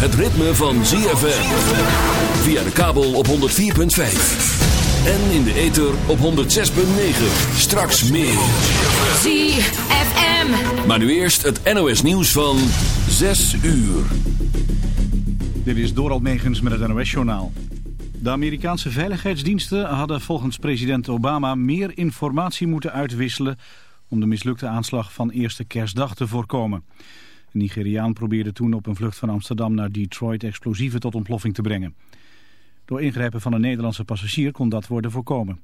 het ritme van ZFM. Via de kabel op 104.5. En in de ether op 106.9. Straks meer. ZFM. Maar nu eerst het NOS nieuws van 6 uur. Dit is Doral Megens met het NOS-journaal. De Amerikaanse veiligheidsdiensten hadden volgens president Obama meer informatie moeten uitwisselen om de mislukte aanslag van eerste kerstdag te voorkomen. Een Nigeriaan probeerde toen op een vlucht van Amsterdam naar Detroit explosieven tot ontploffing te brengen. Door ingrijpen van een Nederlandse passagier kon dat worden voorkomen.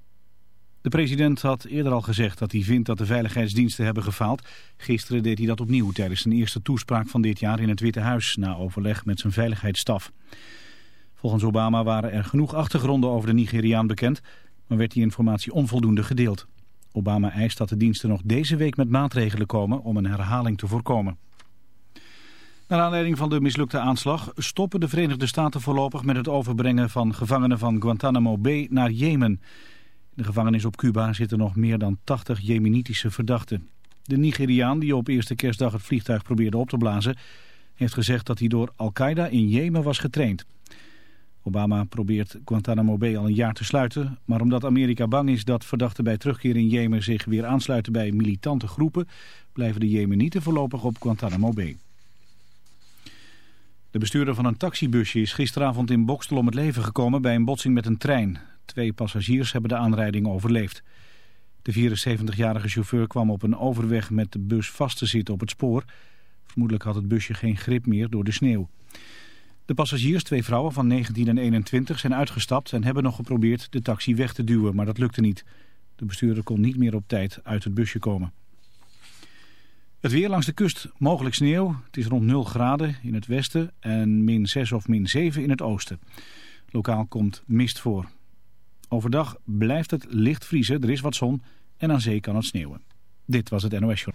De president had eerder al gezegd dat hij vindt dat de veiligheidsdiensten hebben gefaald. Gisteren deed hij dat opnieuw tijdens zijn eerste toespraak van dit jaar in het Witte Huis... na overleg met zijn veiligheidsstaf. Volgens Obama waren er genoeg achtergronden over de Nigeriaan bekend... maar werd die informatie onvoldoende gedeeld. Obama eist dat de diensten nog deze week met maatregelen komen om een herhaling te voorkomen. Naar aanleiding van de mislukte aanslag stoppen de Verenigde Staten voorlopig met het overbrengen van gevangenen van Guantanamo Bay naar Jemen. In de gevangenis op Cuba zitten nog meer dan 80 Jemenitische verdachten. De Nigeriaan die op eerste kerstdag het vliegtuig probeerde op te blazen... heeft gezegd dat hij door Al-Qaeda in Jemen was getraind. Obama probeert Guantanamo Bay al een jaar te sluiten... maar omdat Amerika bang is dat verdachten bij terugkeer in Jemen... zich weer aansluiten bij militante groepen... blijven de Jemenieten voorlopig op Guantanamo Bay. De bestuurder van een taxibusje is gisteravond in Bokstel om het leven gekomen bij een botsing met een trein. Twee passagiers hebben de aanrijding overleefd. De 74-jarige chauffeur kwam op een overweg met de bus vast te zitten op het spoor. Vermoedelijk had het busje geen grip meer door de sneeuw. De passagiers, twee vrouwen van 19 en 21, zijn uitgestapt en hebben nog geprobeerd de taxi weg te duwen, maar dat lukte niet. De bestuurder kon niet meer op tijd uit het busje komen. Het weer langs de kust, mogelijk sneeuw. Het is rond 0 graden in het westen en min 6 of min 7 in het oosten. Lokaal komt mist voor. Overdag blijft het licht vriezen, er is wat zon en aan zee kan het sneeuwen. Dit was het NOS Show.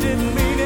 didn't mean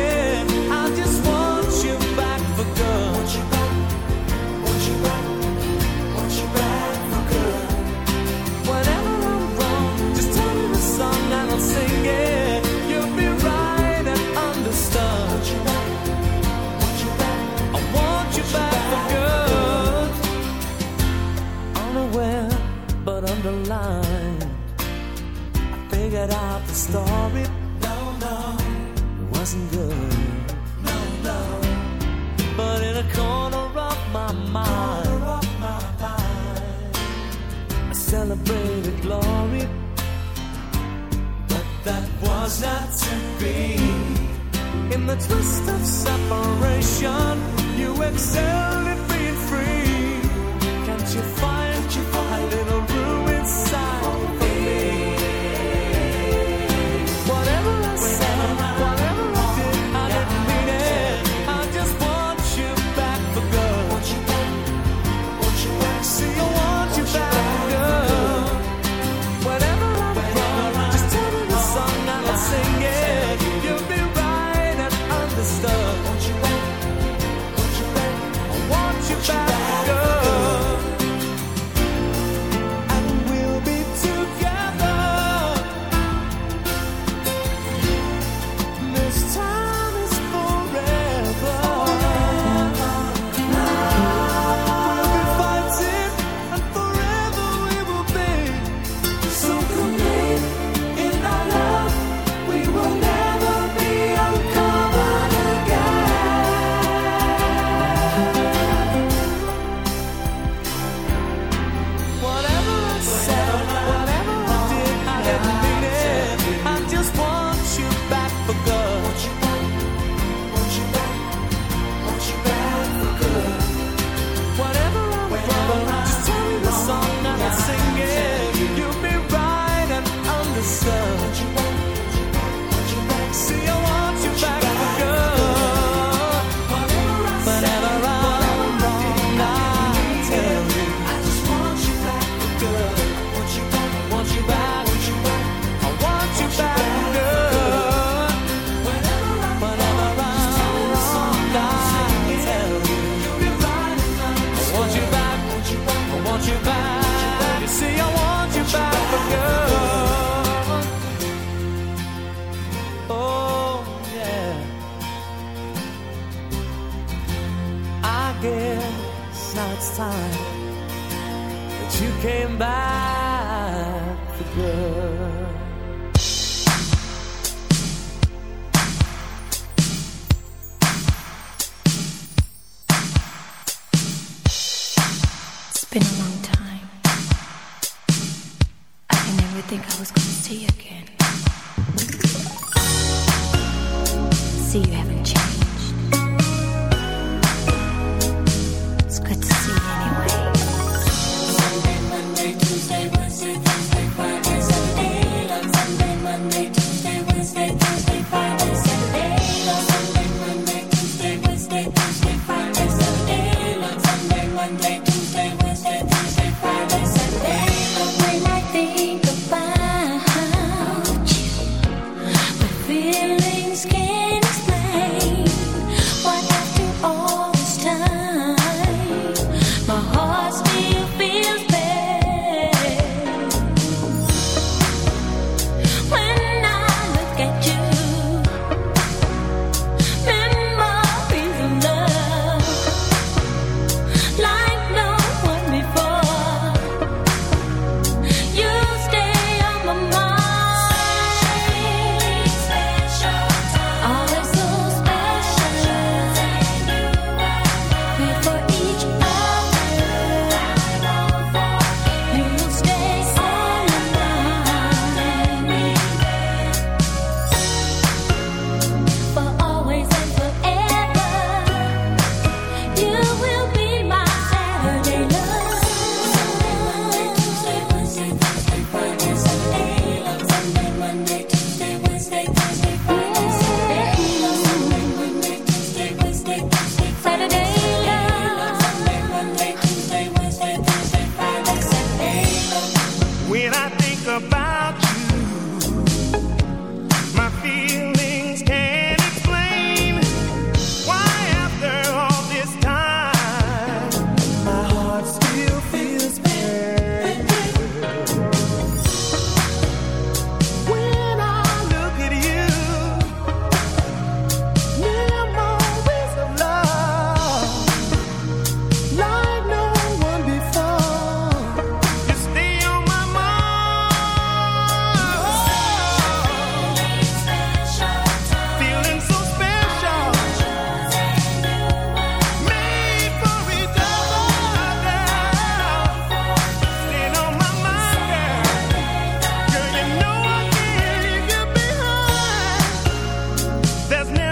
behind.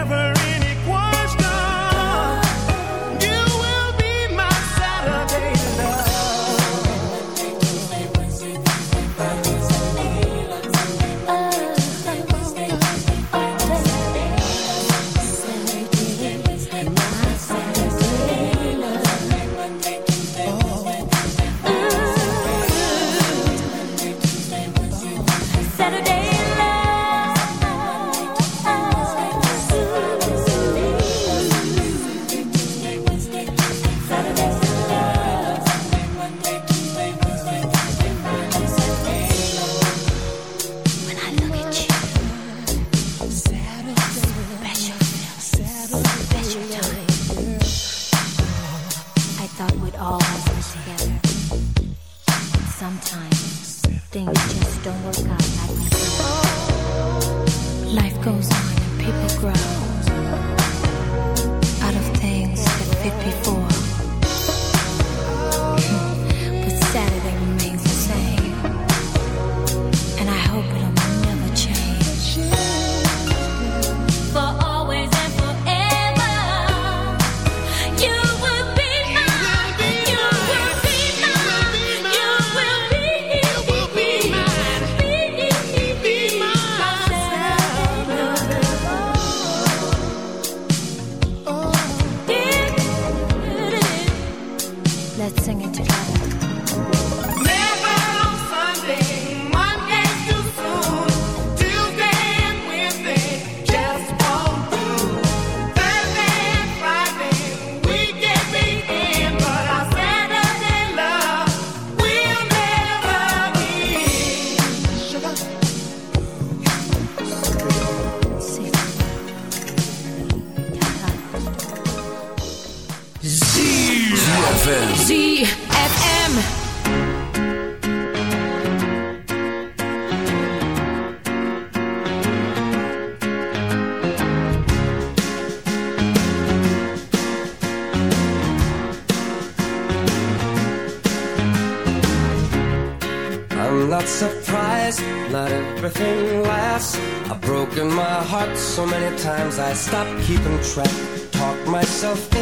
I stop keeping track, talk myself in.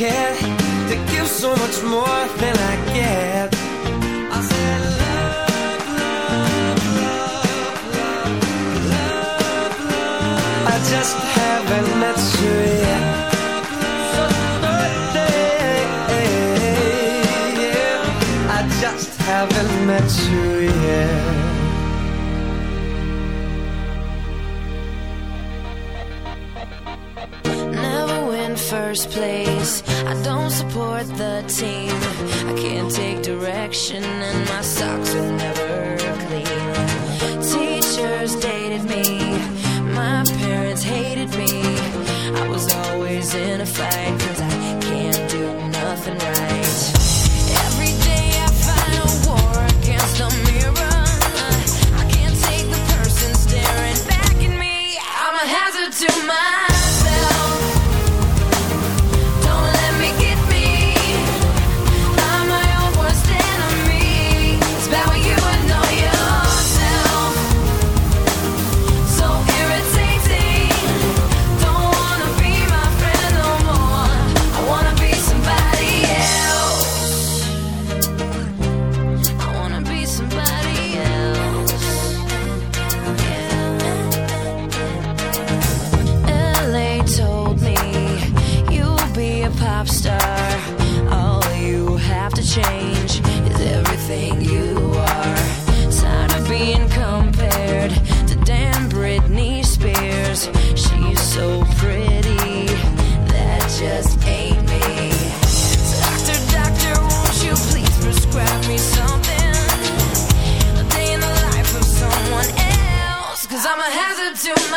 care to give so much more than I get. I said, love, love, love, love, love, love. I just haven't met you yet. I just haven't met you yet. Never win first place I don't support the team. I can't take direction, and my socks are never clean. Teachers dated me, my parents hated me. I was always in a fight, cause I can't do nothing right. Every day I fight a war against the mirror. I can't take the person staring back at me. I'm a hazard to my do.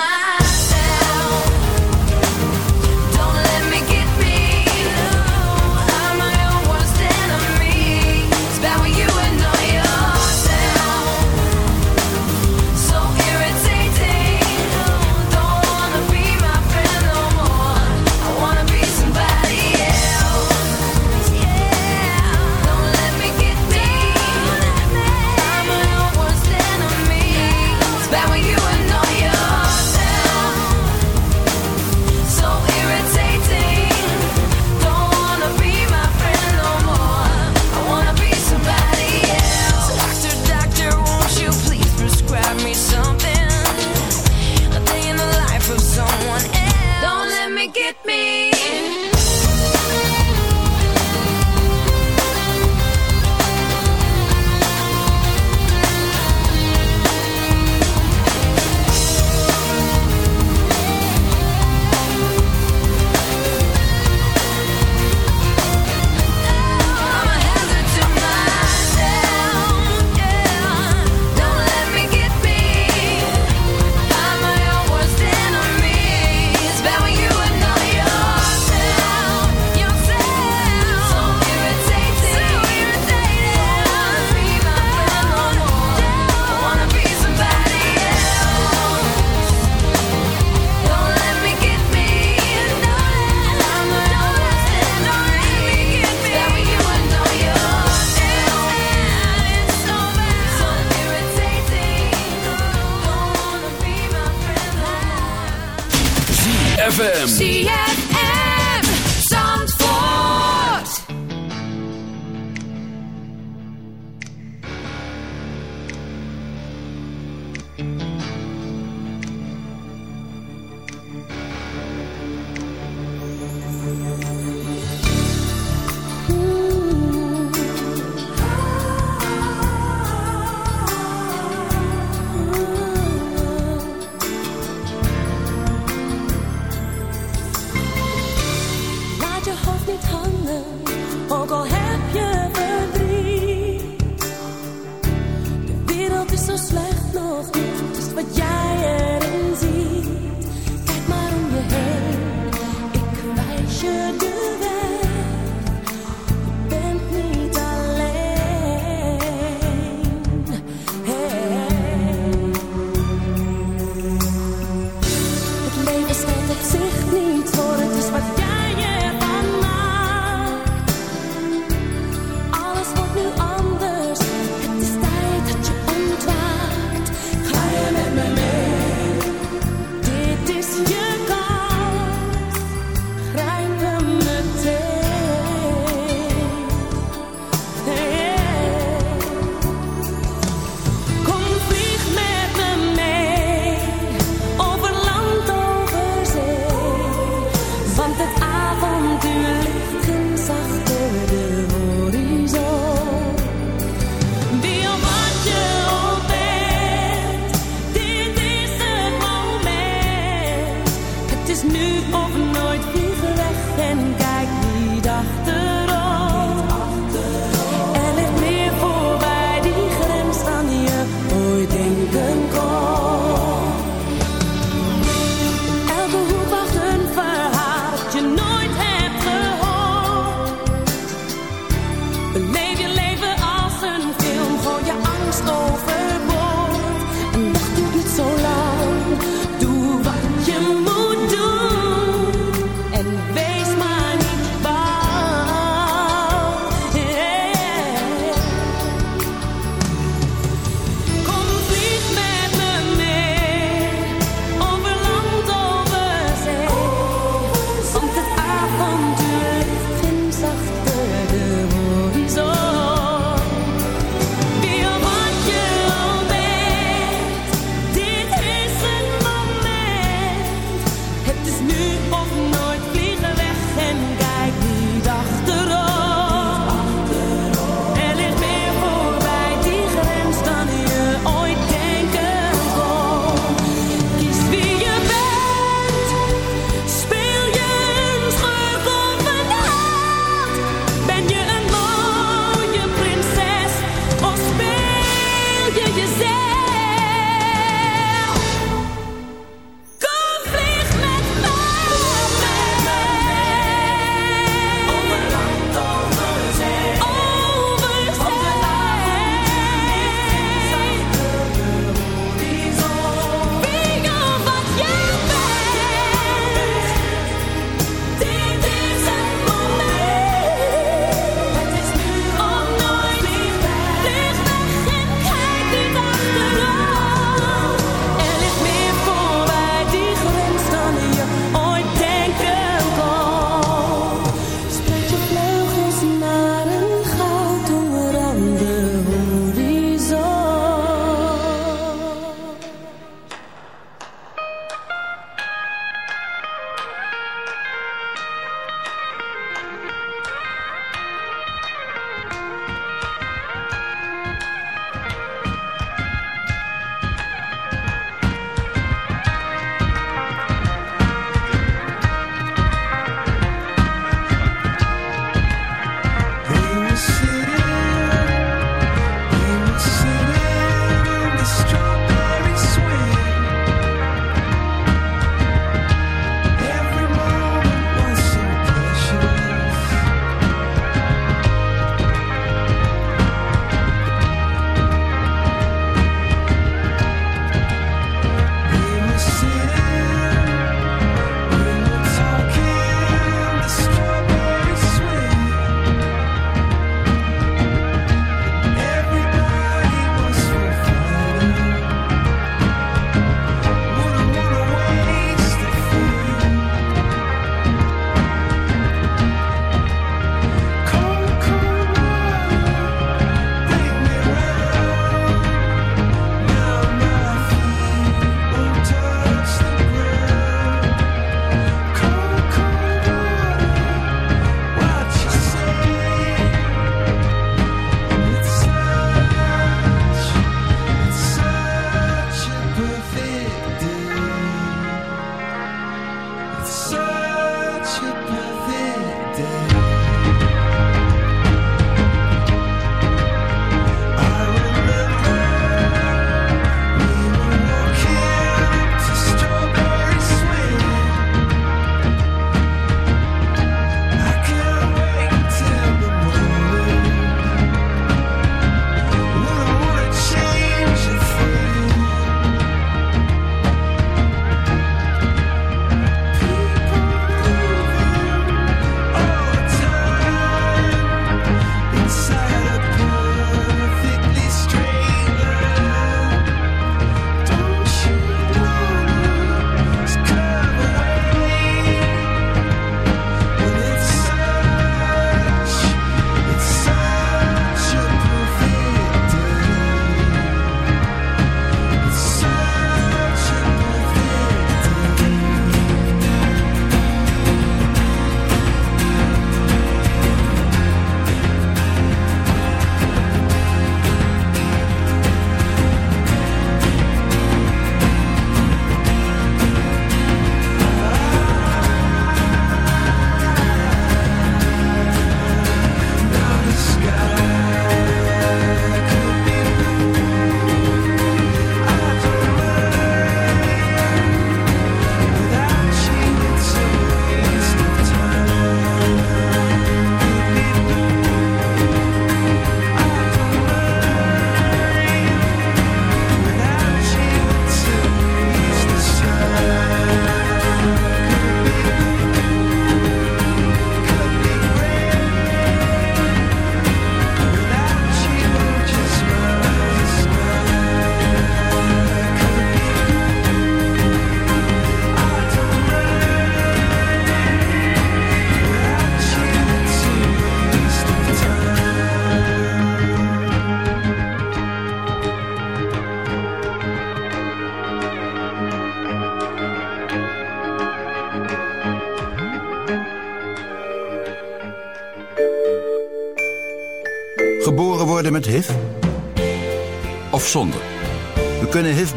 ZFM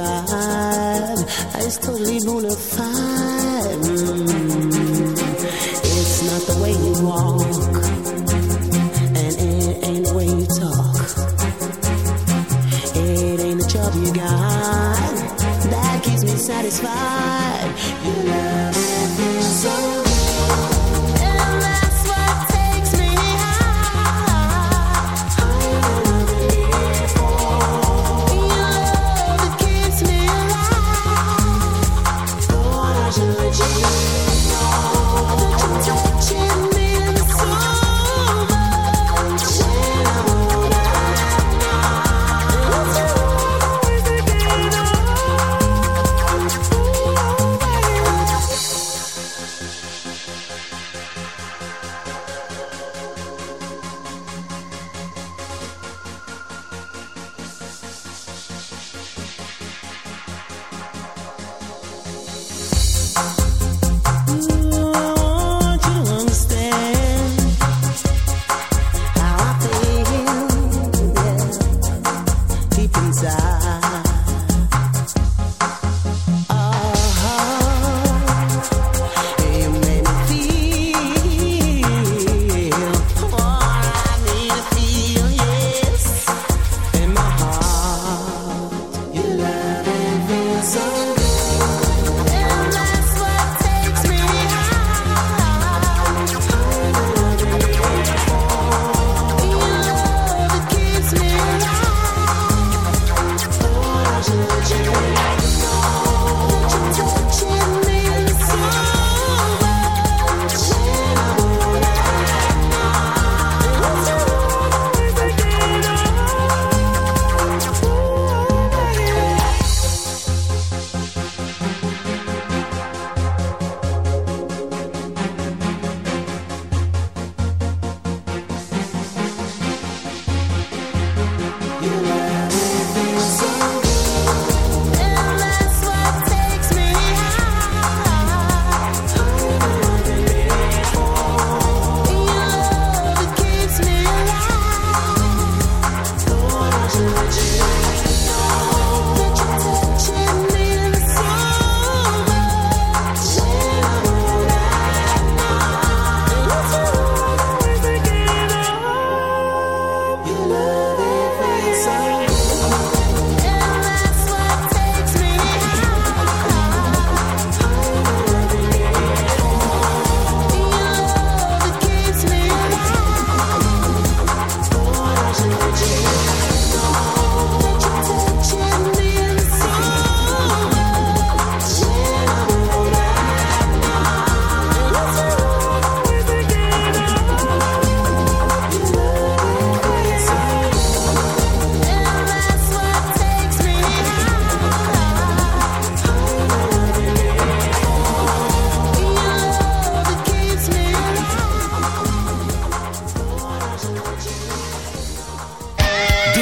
verdad a estos linules so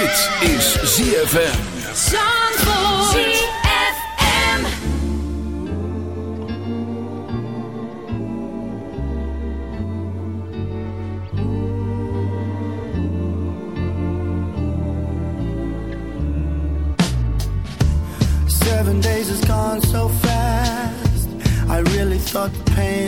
Dit is ZFM. ZFM. Seven days has gone so fast. I really thought the pain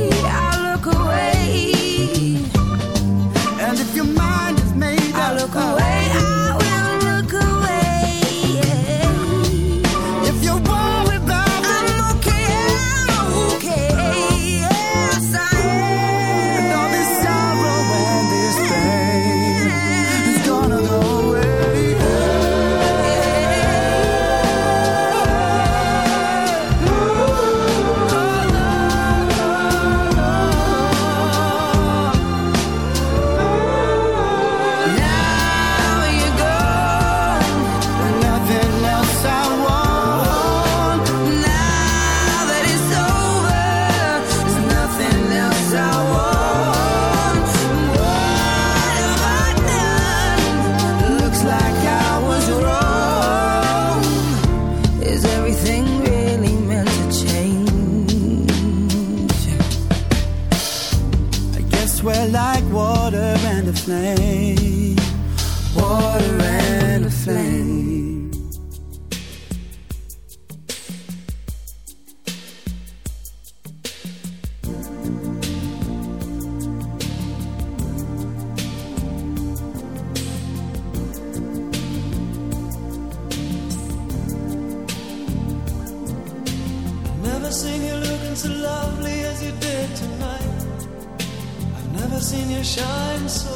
shine so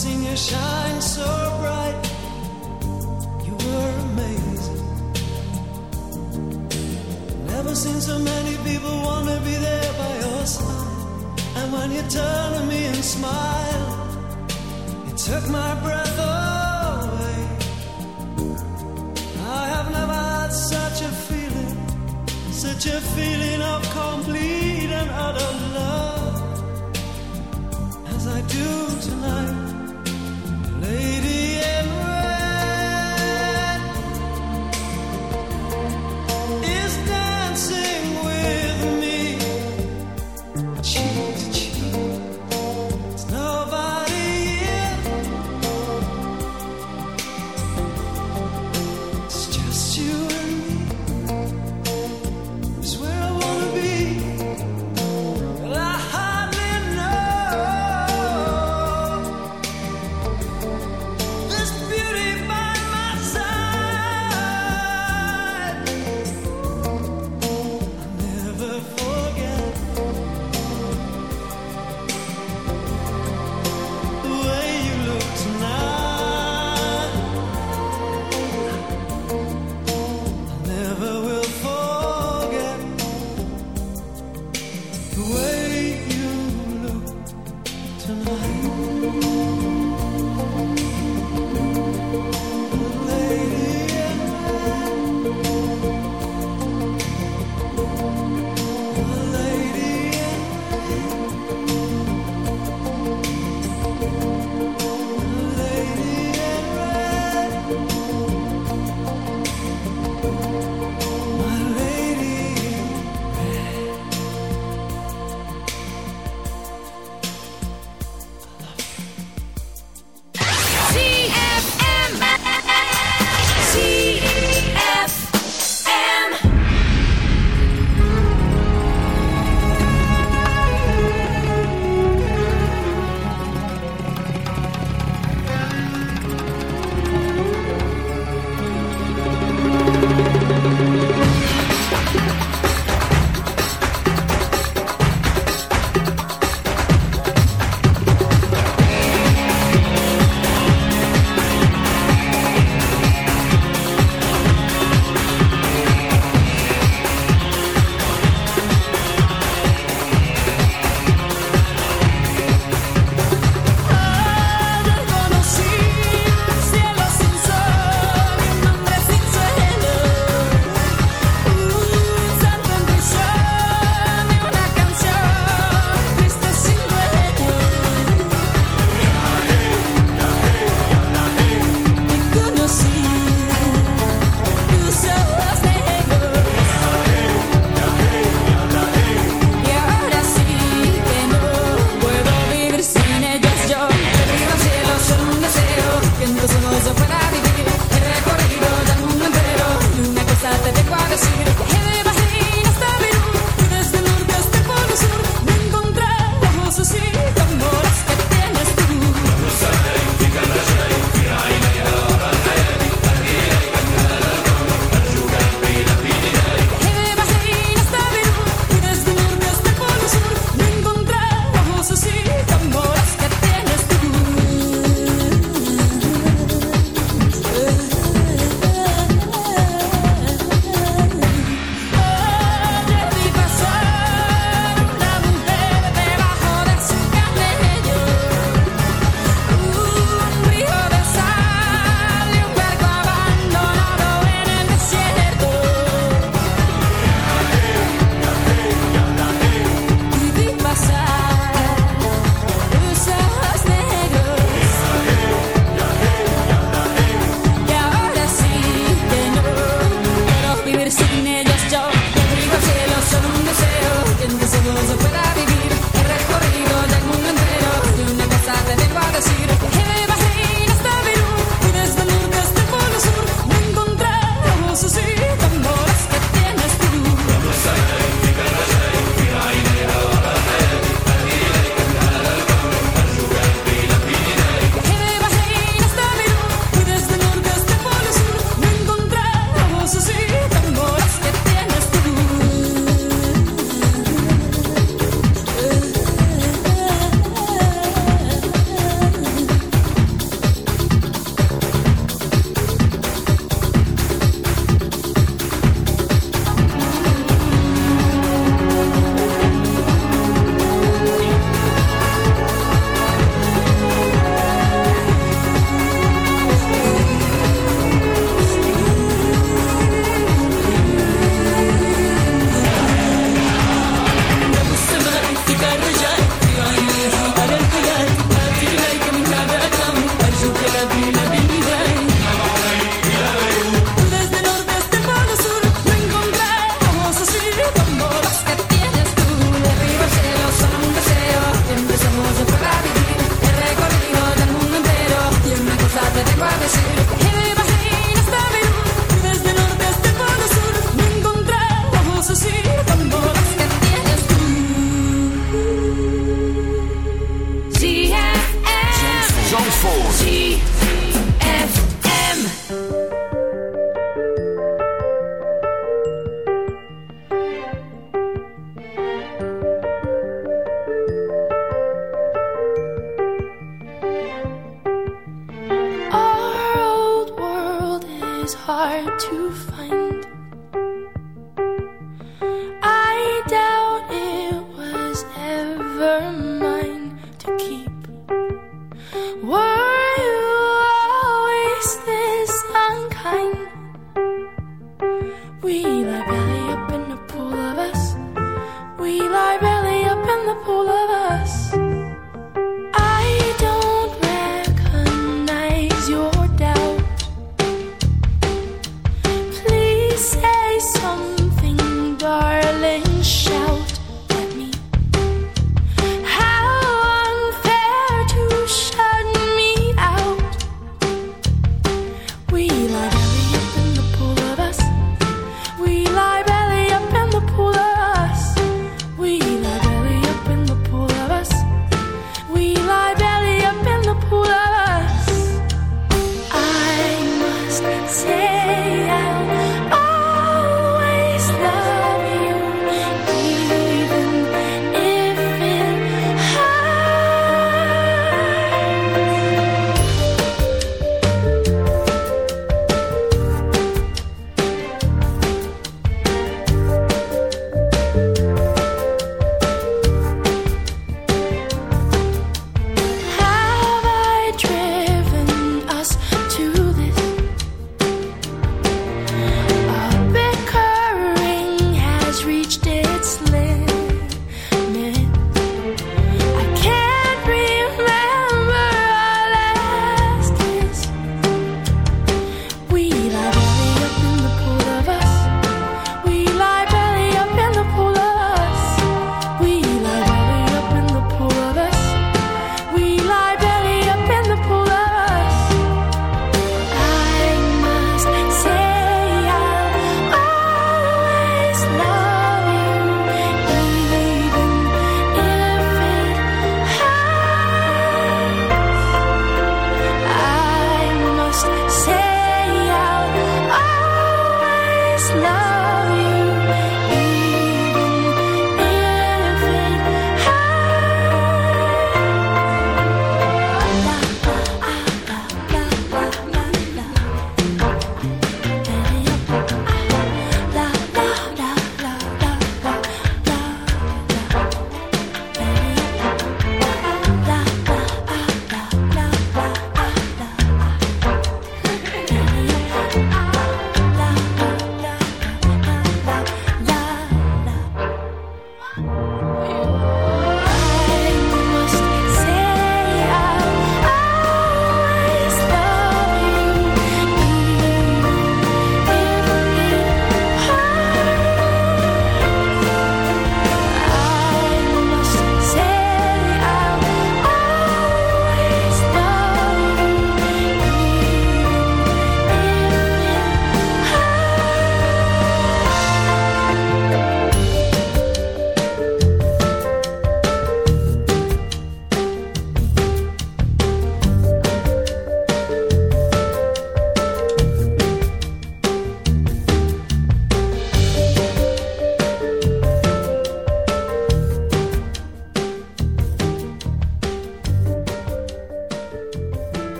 seen you shine so bright. You were amazing. Never seen so many people want to be there by your side. And when you turn to me and smile, it took my breath away. I have never had such a feeling, such a feeling of complete and utter love as I do tonight lady.